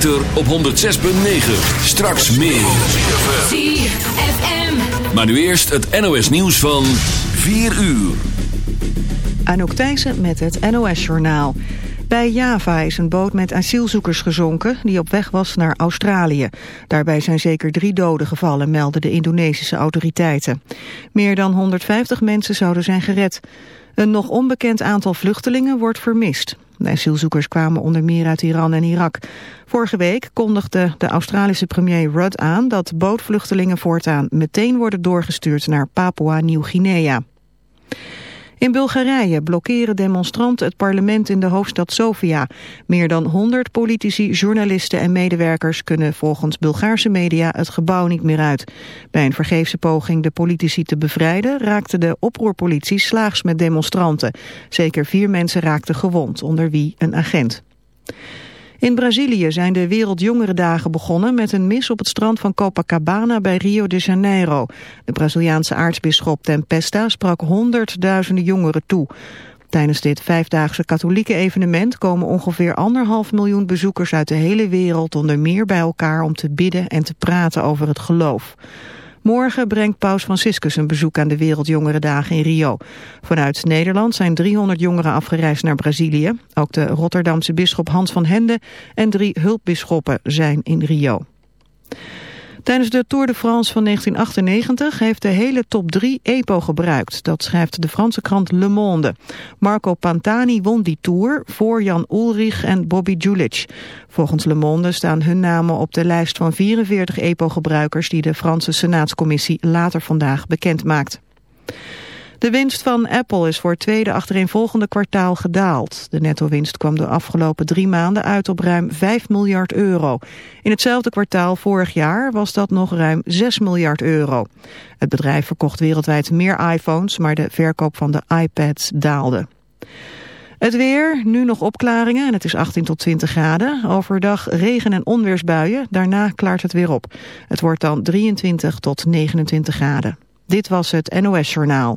ether op 106.9. Straks meer. ZFM. Maar nu eerst het NOS nieuws van 4 uur. Anouk Thijssen met het NOS-journaal. Bij Java is een boot met asielzoekers gezonken die op weg was naar Australië. Daarbij zijn zeker drie doden gevallen, melden de Indonesische autoriteiten. Meer dan 150 mensen zouden zijn gered. Een nog onbekend aantal vluchtelingen wordt vermist. De asielzoekers kwamen onder meer uit Iran en Irak. Vorige week kondigde de Australische premier Rudd aan dat bootvluchtelingen voortaan meteen worden doorgestuurd naar Papua Nieuw-Guinea. In Bulgarije blokkeren demonstranten het parlement in de hoofdstad Sofia. Meer dan 100 politici, journalisten en medewerkers kunnen volgens Bulgaarse media het gebouw niet meer uit. Bij een vergeefse poging de politici te bevrijden raakte de oproerpolitie slaags met demonstranten. Zeker vier mensen raakten gewond, onder wie een agent. In Brazilië zijn de Wereldjongerendagen begonnen met een mis op het strand van Copacabana bij Rio de Janeiro. De Braziliaanse aartsbisschop Tempesta sprak honderdduizenden jongeren toe. Tijdens dit vijfdaagse katholieke evenement komen ongeveer anderhalf miljoen bezoekers uit de hele wereld onder meer bij elkaar om te bidden en te praten over het geloof. Morgen brengt paus Franciscus een bezoek aan de Wereldjongerendagen in Rio. Vanuit Nederland zijn 300 jongeren afgereisd naar Brazilië. Ook de Rotterdamse bisschop Hans van Hende en drie hulpbisschoppen zijn in Rio. Tijdens de Tour de France van 1998 heeft de hele top 3 EPO gebruikt. Dat schrijft de Franse krant Le Monde. Marco Pantani won die Tour voor Jan Ulrich en Bobby Julich. Volgens Le Monde staan hun namen op de lijst van 44 EPO-gebruikers... die de Franse Senaatscommissie later vandaag bekend maakt. De winst van Apple is voor het tweede achtereenvolgende kwartaal gedaald. De netto-winst kwam de afgelopen drie maanden uit op ruim 5 miljard euro. In hetzelfde kwartaal vorig jaar was dat nog ruim 6 miljard euro. Het bedrijf verkocht wereldwijd meer iPhones, maar de verkoop van de iPads daalde. Het weer, nu nog opklaringen en het is 18 tot 20 graden. Overdag regen- en onweersbuien, daarna klaart het weer op. Het wordt dan 23 tot 29 graden. Dit was het NOS Journaal.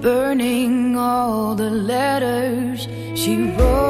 Burning all the letters she wrote.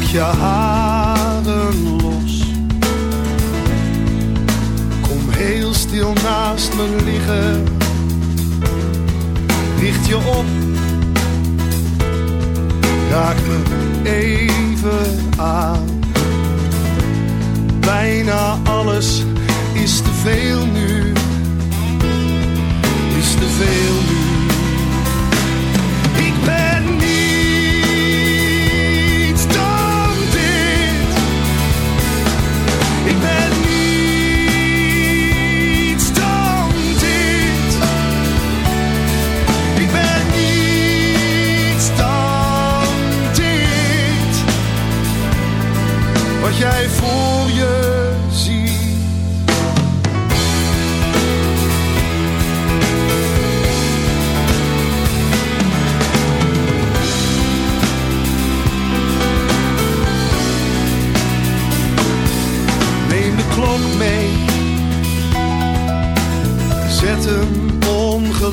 rock your heart.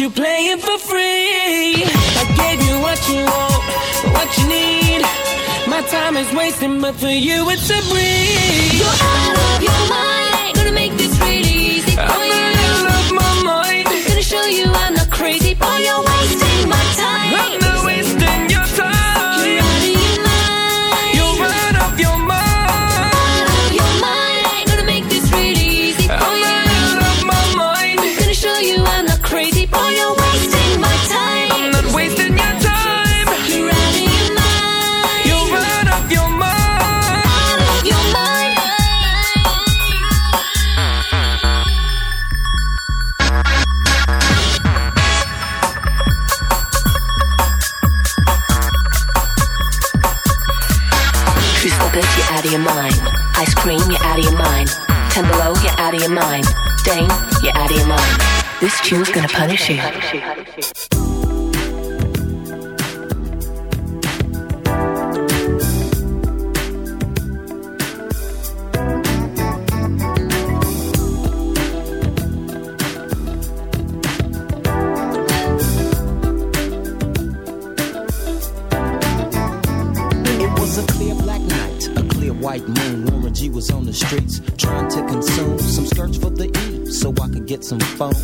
you playing for free. I gave you what you want, what you need. My time is wasting, but for you it's a breeze. Who's gonna punish you. white moon. Was on the streets trying to consume some for the E so I could get some phone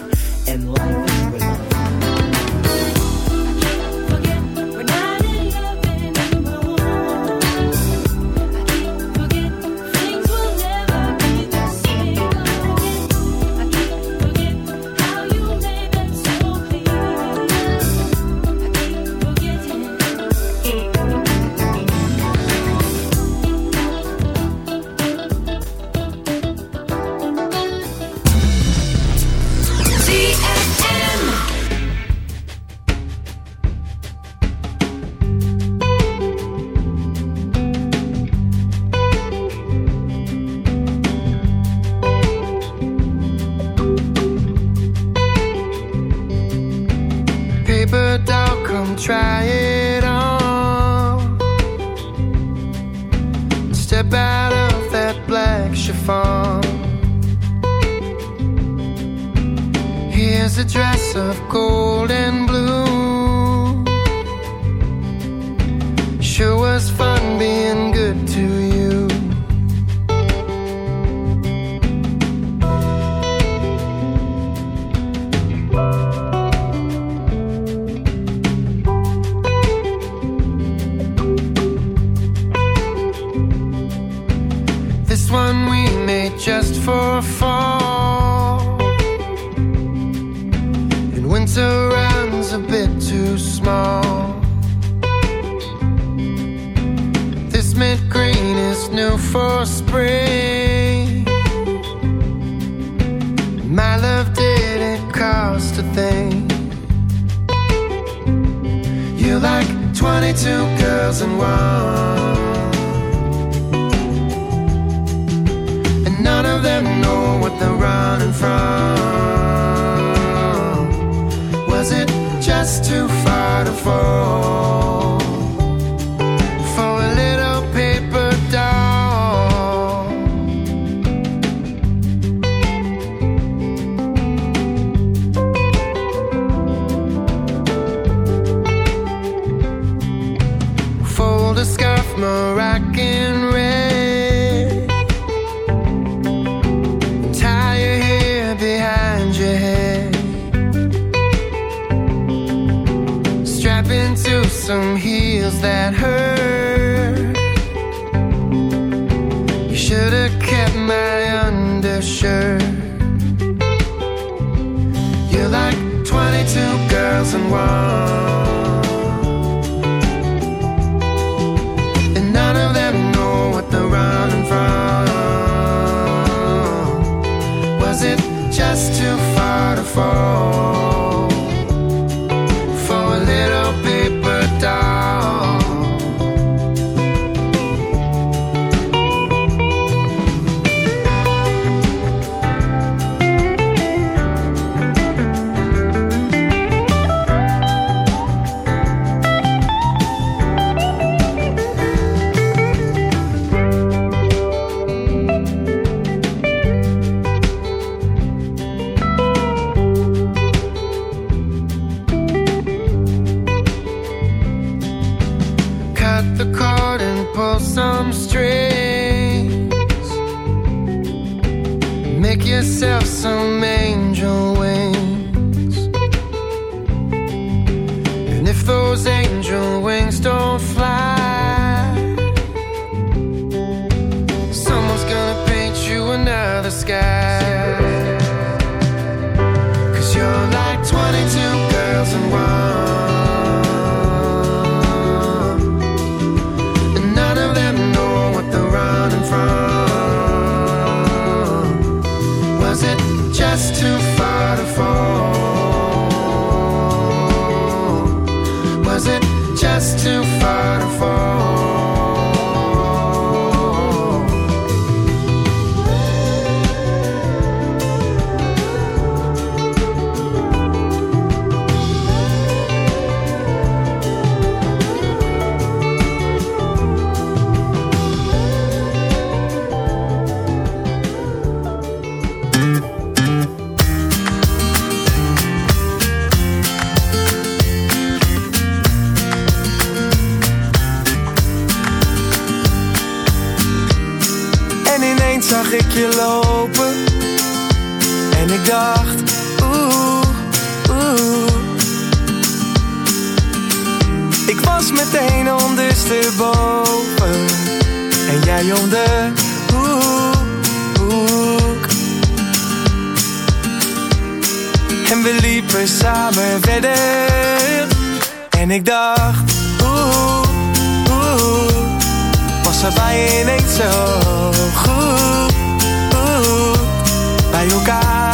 the sky. Ik dacht Oeh, oeh. Ik was meteen ondersteboven. En jij om de hoek, hoek. En we liepen samen verder. En ik dacht Oeh, oeh. Was er bij ineens zo goed? Oeh, Bij elkaar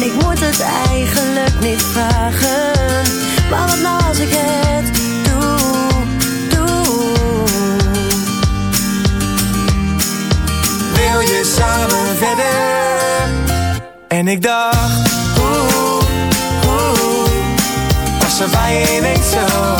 En ik moet het eigenlijk niet vragen. Maar wat nou als ik het doe, doe. Wil je samen verder? En ik dacht Oeh, oeh Was er bij je ineens zo